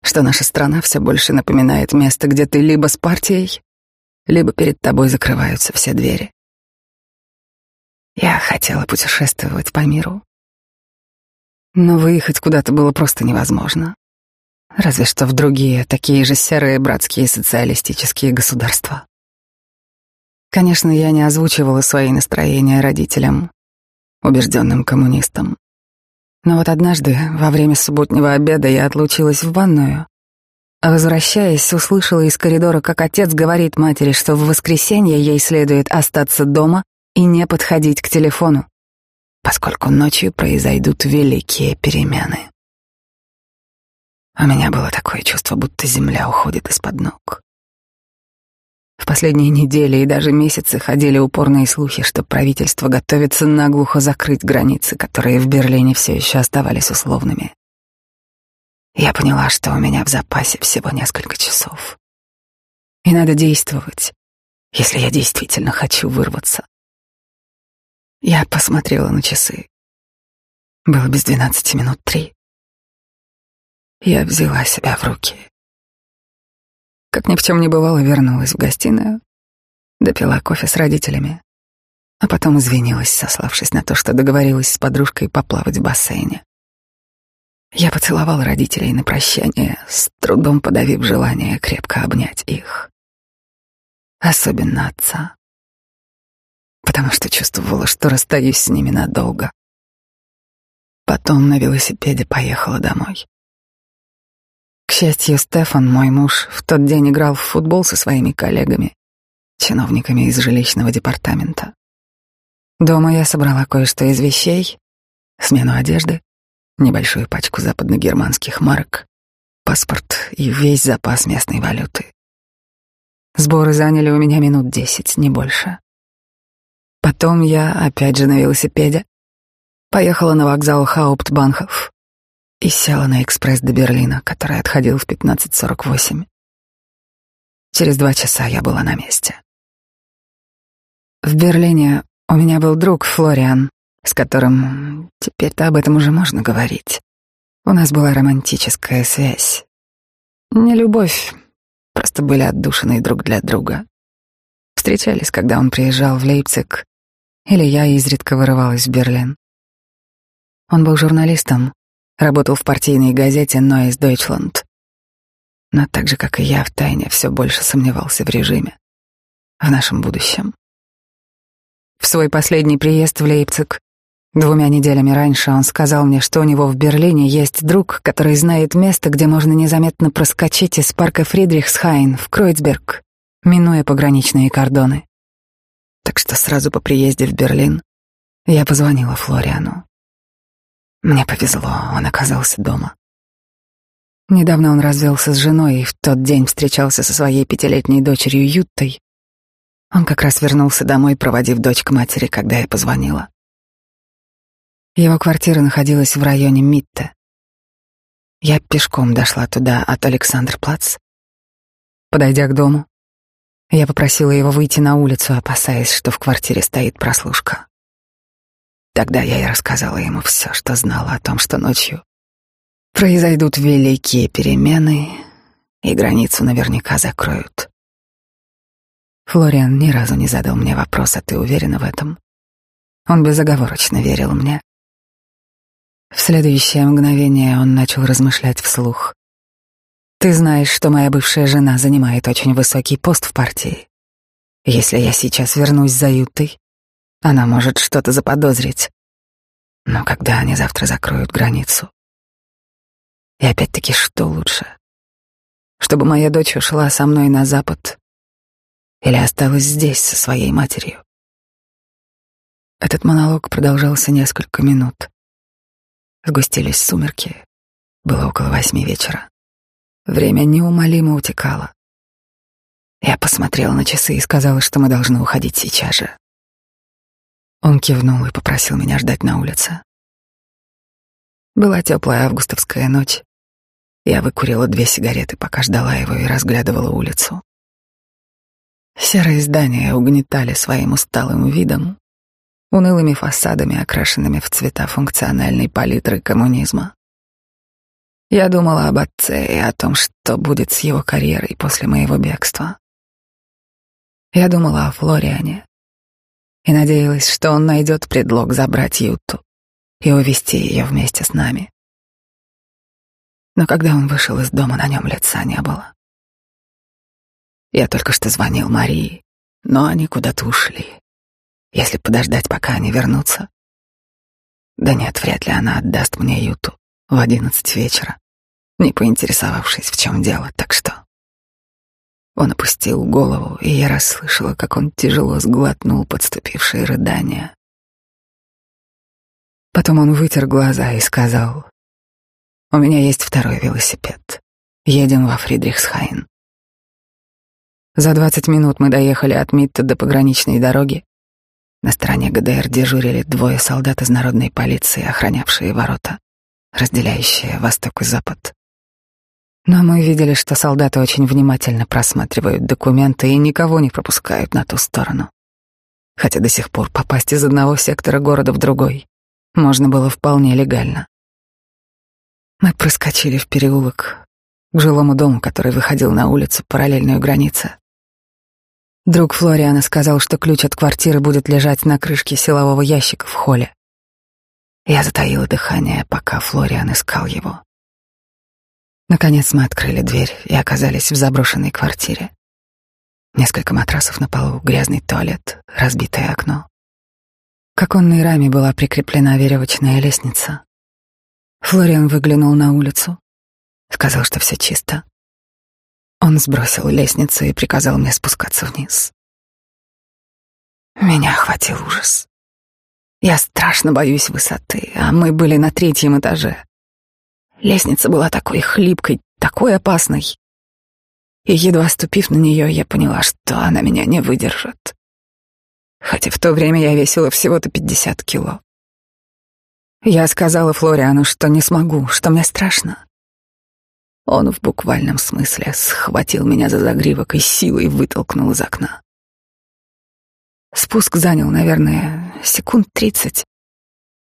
что наша страна все больше напоминает место, где ты либо с партией, либо перед тобой закрываются все двери. Я хотела путешествовать по миру, но выехать куда-то было просто невозможно. Разве что в другие, такие же серые братские социалистические государства. Конечно, я не озвучивала свои настроения родителям, убежденным коммунистам. Но вот однажды, во время субботнего обеда, я отлучилась в ванную, а возвращаясь, услышала из коридора, как отец говорит матери, что в воскресенье ей следует остаться дома и не подходить к телефону, поскольку ночью произойдут великие перемены. У меня было такое чувство, будто земля уходит из-под ног. В последние недели и даже месяцы ходили упорные слухи, что правительство готовится наглухо закрыть границы, которые в Берлине все еще оставались условными. Я поняла, что у меня в запасе всего несколько часов. И надо действовать, если я действительно хочу вырваться. Я посмотрела на часы. Было без двенадцати минут три. Я взяла себя в руки. Как ни в чем не бывало, вернулась в гостиную, допила кофе с родителями, а потом извинилась, сославшись на то, что договорилась с подружкой поплавать в бассейне. Я поцеловал родителей на прощание, с трудом подавив желание крепко обнять их. особенно отца, потому что чувствовала, что расстаюсь с ними надолго. Потом на велосипеде поехала домой. К счастью, Стефан, мой муж, в тот день играл в футбол со своими коллегами, чиновниками из жилищного департамента. Дома я собрала кое-что из вещей, смену одежды, небольшую пачку западногерманских марок, паспорт и весь запас местной валюты. Сборы заняли у меня минут десять, не больше. Потом я, опять же на велосипеде, поехала на вокзал Хауптбанхов и села на экспресс до Берлина, который отходил в 15.48. Через два часа я была на месте. В Берлине у меня был друг Флориан, с которым теперь-то об этом уже можно говорить. У нас была романтическая связь. Не любовь, просто были отдушены друг для друга. Встречались, когда он приезжал в Лейпциг, или я изредка вырывалась в Берлин. Он был журналистом, работал в партийной газете «Neues Deutschland». Но так же, как и я, втайне все больше сомневался в режиме, в нашем будущем. В свой последний приезд в Лейпциг двумя неделями раньше он сказал мне, что у него в Берлине есть друг, который знает место, где можно незаметно проскочить из парка Фридрихсхайн в Кройцберг, минуя пограничные кордоны. Так что сразу по приезде в Берлин я позвонила Флориану. Мне повезло, он оказался дома. Недавно он развелся с женой и в тот день встречался со своей пятилетней дочерью Юттой, он как раз вернулся домой, проводив дочь к матери, когда я позвонила. Его квартира находилась в районе Митте. Я пешком дошла туда от Александр-Плац. Подойдя к дому, я попросила его выйти на улицу, опасаясь, что в квартире стоит прослушка. Тогда я и рассказала ему все, что знала о том, что ночью произойдут великие перемены, и границу наверняка закроют. Флориан ни разу не задал мне вопрос, а ты уверена в этом? Он безоговорочно верил мне. В следующее мгновение он начал размышлять вслух. Ты знаешь, что моя бывшая жена занимает очень высокий пост в партии. Если я сейчас вернусь за Ютой, она может что-то заподозрить. Но когда они завтра закроют границу? И опять-таки, что лучше? Чтобы моя дочь ушла со мной на запад или осталась здесь со своей матерью. Этот монолог продолжался несколько минут. Сгустились сумерки. Было около восьми вечера. Время неумолимо утекало. Я посмотрела на часы и сказала, что мы должны уходить сейчас же. Он кивнул и попросил меня ждать на улице. Была теплая августовская ночь. Я выкурила две сигареты, пока ждала его и разглядывала улицу. Серые здания угнетали своим усталым видом, унылыми фасадами, окрашенными в цвета функциональной палитры коммунизма. Я думала об отце и о том, что будет с его карьерой после моего бегства. Я думала о Флориане и надеялась, что он найдет предлог забрать Юту и увезти ее вместе с нами. Но когда он вышел из дома, на нем лица не было. Я только что звонил Марии, но они куда-то ушли. Если подождать, пока они вернутся. Да нет, вряд ли она отдаст мне Юту в одиннадцать вечера, не поинтересовавшись, в чем дело, так что... Он опустил голову, и я расслышала, как он тяжело сглотнул подступившие рыдания. Потом он вытер глаза и сказал, «У меня есть второй велосипед. Едем во Фридрихсхайн». За двадцать минут мы доехали от Митта до пограничной дороги. На стороне ГДР дежурили двое солдат из народной полиции, охранявшие ворота, разделяющие восток и запад. Но мы видели, что солдаты очень внимательно просматривают документы и никого не пропускают на ту сторону. Хотя до сих пор попасть из одного сектора города в другой можно было вполне легально. Мы проскочили в переулок к жилому дому, который выходил на улицу, параллельную границе. Друг Флориана сказал, что ключ от квартиры будет лежать на крышке силового ящика в холле. Я затаила дыхание, пока Флориан искал его. Наконец мы открыли дверь и оказались в заброшенной квартире. Несколько матрасов на полу, грязный туалет, разбитое окно. К оконной раме была прикреплена веревочная лестница. Флориан выглянул на улицу, сказал, что все чисто. Он сбросил лестницу и приказал мне спускаться вниз. Меня охватил ужас. Я страшно боюсь высоты, а мы были на третьем этаже. Лестница была такой хлипкой, такой опасной. И едва ступив на нее, я поняла, что она меня не выдержит. Хотя в то время я весила всего-то пятьдесят кило. Я сказала Флориану, что не смогу, что мне страшно. Он в буквальном смысле схватил меня за загривок и силой вытолкнул из окна. Спуск занял, наверное, секунд тридцать,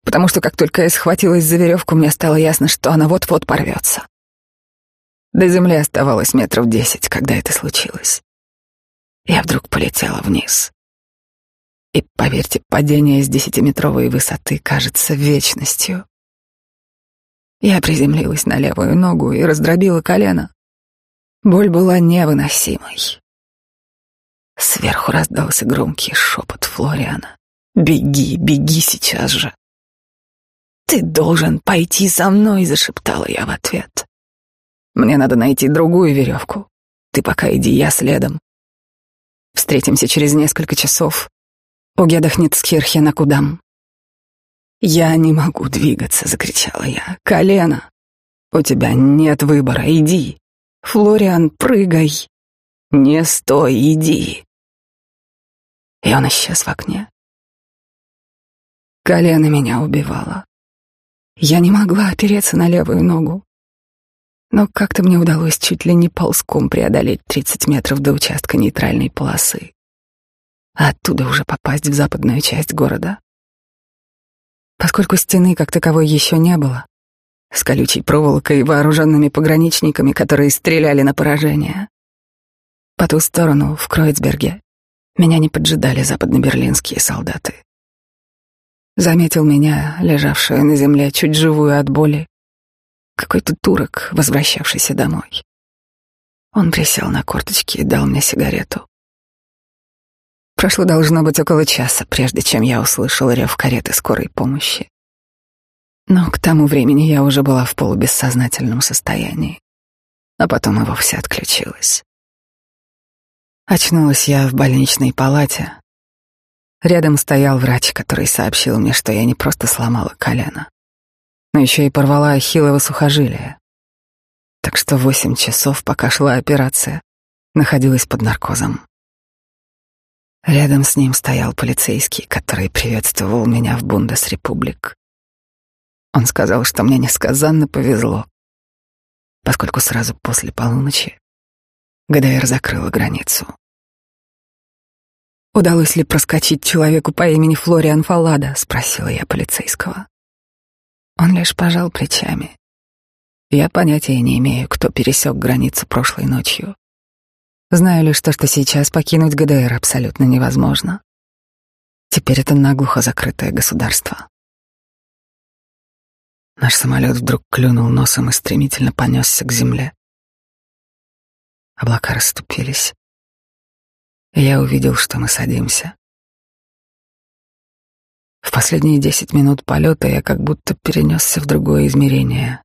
потому что как только я схватилась за веревку, мне стало ясно, что она вот-вот порвется. До земли оставалось метров десять, когда это случилось. Я вдруг полетела вниз. И, поверьте, падение с десятиметровой высоты кажется вечностью. Я приземлилась на левую ногу и раздробила колено. Боль была невыносимой. Сверху раздался громкий шепот Флориана. «Беги, беги сейчас же!» «Ты должен пойти со мной», — зашептала я в ответ. Мне надо найти другую веревку. Ты пока иди, я следом. Встретимся через несколько часов. У Гедахницкирхе на Кудам. Я не могу двигаться, закричала я. Колено. У тебя нет выбора, иди. Флориан, прыгай. Не стой, иди. И он исчез в окне. Колено меня убивало. Я не могла опереться на левую ногу. Но как-то мне удалось чуть ли не ползком преодолеть 30 метров до участка нейтральной полосы, а оттуда уже попасть в западную часть города. Поскольку стены как таковой еще не было, с колючей проволокой и вооруженными пограничниками, которые стреляли на поражение. По ту сторону, в Кройцберге, меня не поджидали западно-берлинские солдаты. Заметил меня, лежавшую на земле, чуть живую от боли, какой-то турок, возвращавшийся домой. Он присел на корточки и дал мне сигарету. Прошло должно быть около часа, прежде чем я услышал рев кареты скорой помощи. Но к тому времени я уже была в полубессознательном состоянии, а потом и вовсе отключилась. Очнулась я в больничной палате. Рядом стоял врач, который сообщил мне, что я не просто сломала колено, но еще и порвала ахиллово сухожилие. Так что восемь часов, пока шла операция, находилась под наркозом. Рядом с ним стоял полицейский, который приветствовал меня в Бундесрепублик. Он сказал, что мне несказанно повезло, поскольку сразу после полуночи ГДР закрыла границу. «Удалось ли проскочить человеку по имени Флориан Фаллада?» — спросила я полицейского. Он лишь пожал плечами. Я понятия не имею, кто пересек границу прошлой ночью. Знаю лишь то, что сейчас покинуть ГДР абсолютно невозможно. Теперь это наглухо закрытое государство. Наш самолет вдруг клюнул носом и стремительно понесся к земле. Облака расступились, я увидел, что мы садимся. В последние десять минут полета я как будто перенесся в другое измерение,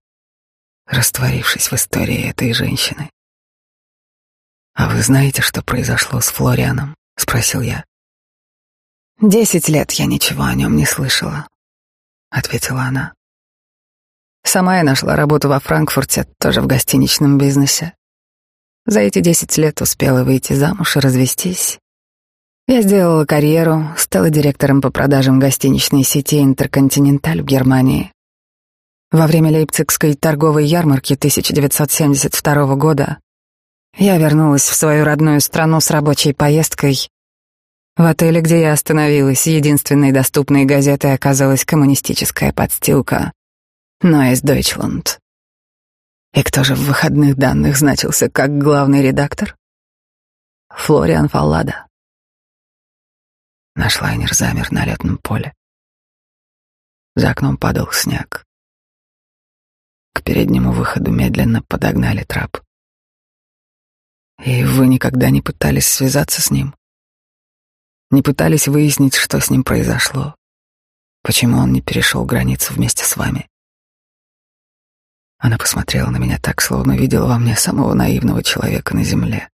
растворившись в истории этой женщины. «А вы знаете, что произошло с Флорианом?» — спросил я. «Десять лет я ничего о нем не слышала», — ответила она. «Сама я нашла работу во Франкфурте, тоже в гостиничном бизнесе. За эти десять лет успела выйти замуж и развестись. Я сделала карьеру, стала директором по продажам гостиничной сети «Интерконтиненталь» в Германии. Во время Лейпцигской торговой ярмарки 1972 года я вернулась в свою родную страну с рабочей поездкой. В отеле, где я остановилась, единственной доступной газетой оказалась коммунистическая подстилка «Neues Deutschland». И кто же в выходных данных значился как главный редактор? Флориан Фаллада. Наш лайнер замер на летном поле. За окном падал снег. К переднему выходу медленно подогнали трап. И вы никогда не пытались связаться с ним? Не пытались выяснить, что с ним произошло? Почему он не перешел границу вместе с вами? Она посмотрела на меня так, словно видела во мне самого наивного человека на земле.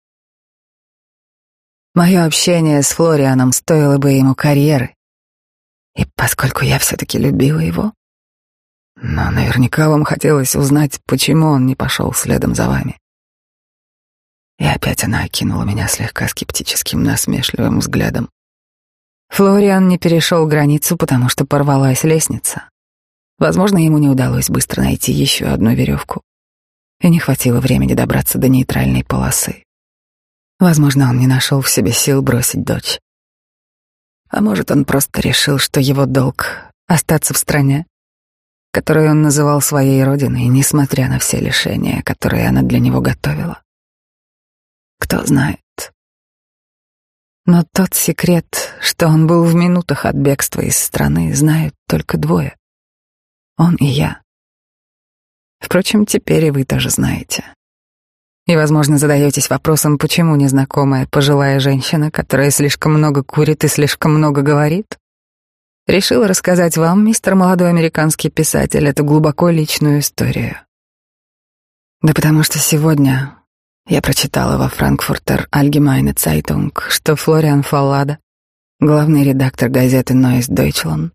Мое общение с Флорианом стоило бы ему карьеры. И поскольку я все-таки любила его, но наверняка вам хотелось узнать, почему он не пошел следом за вами. И опять она окинула меня слегка скептическим, насмешливым взглядом. Флориан не перешел границу, потому что порвалась лестница. Возможно, ему не удалось быстро найти еще одну веревку, и не хватило времени добраться до нейтральной полосы. Возможно, он не нашел в себе сил бросить дочь. А может, он просто решил, что его долг — остаться в стране, которую он называл своей родиной, несмотря на все лишения, которые она для него готовила. Кто знает. Но тот секрет, что он был в минутах от бегства из страны, знают только двое. Он и я. Впрочем, теперь и вы тоже знаете. И, возможно, задаетесь вопросом, почему незнакомая пожилая женщина, которая слишком много курит и слишком много говорит, решила рассказать вам, мистер молодой американский писатель, эту глубоко личную историю. Да потому что сегодня я прочитала во Франкфуртер Allgemeine Zeitung, что Флориан Фаллада, главный редактор газеты Neues Deutschland,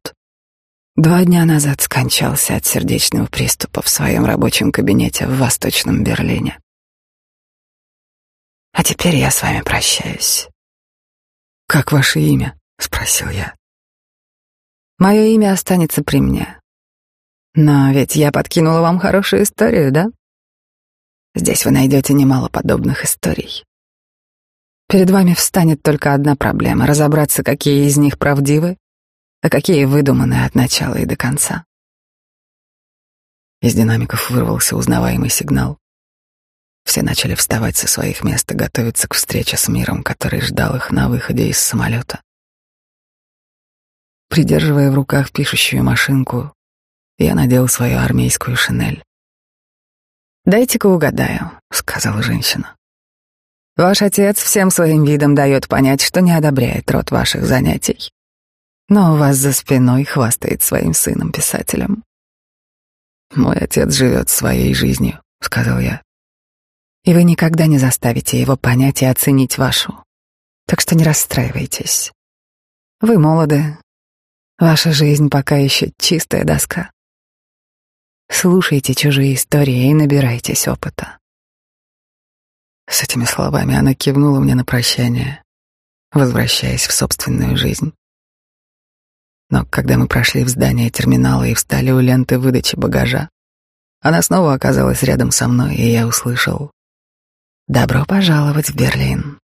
Два дня назад скончался от сердечного приступа в своем рабочем кабинете в Восточном Берлине. А теперь я с вами прощаюсь. «Как ваше имя?» — спросил я. «Мое имя останется при мне. Но ведь я подкинула вам хорошую историю, да? Здесь вы найдете немало подобных историй. Перед вами встанет только одна проблема — разобраться, какие из них правдивы, а какие выдуманы от начала и до конца. Из динамиков вырвался узнаваемый сигнал. Все начали вставать со своих мест и готовиться к встрече с миром, который ждал их на выходе из самолета. Придерживая в руках пишущую машинку, я надел свою армейскую шинель. «Дайте-ка угадаю», — сказала женщина. «Ваш отец всем своим видом дает понять, что не одобряет род ваших занятий но у вас за спиной хвастает своим сыном-писателем. «Мой отец живет своей жизнью», — сказал я. «И вы никогда не заставите его понять и оценить вашу. Так что не расстраивайтесь. Вы молоды. Ваша жизнь пока еще чистая доска. Слушайте чужие истории и набирайтесь опыта». С этими словами она кивнула мне на прощание, возвращаясь в собственную жизнь. Но когда мы прошли в здание терминала и встали у ленты выдачи багажа, она снова оказалась рядом со мной, и я услышал «Добро пожаловать в Берлин».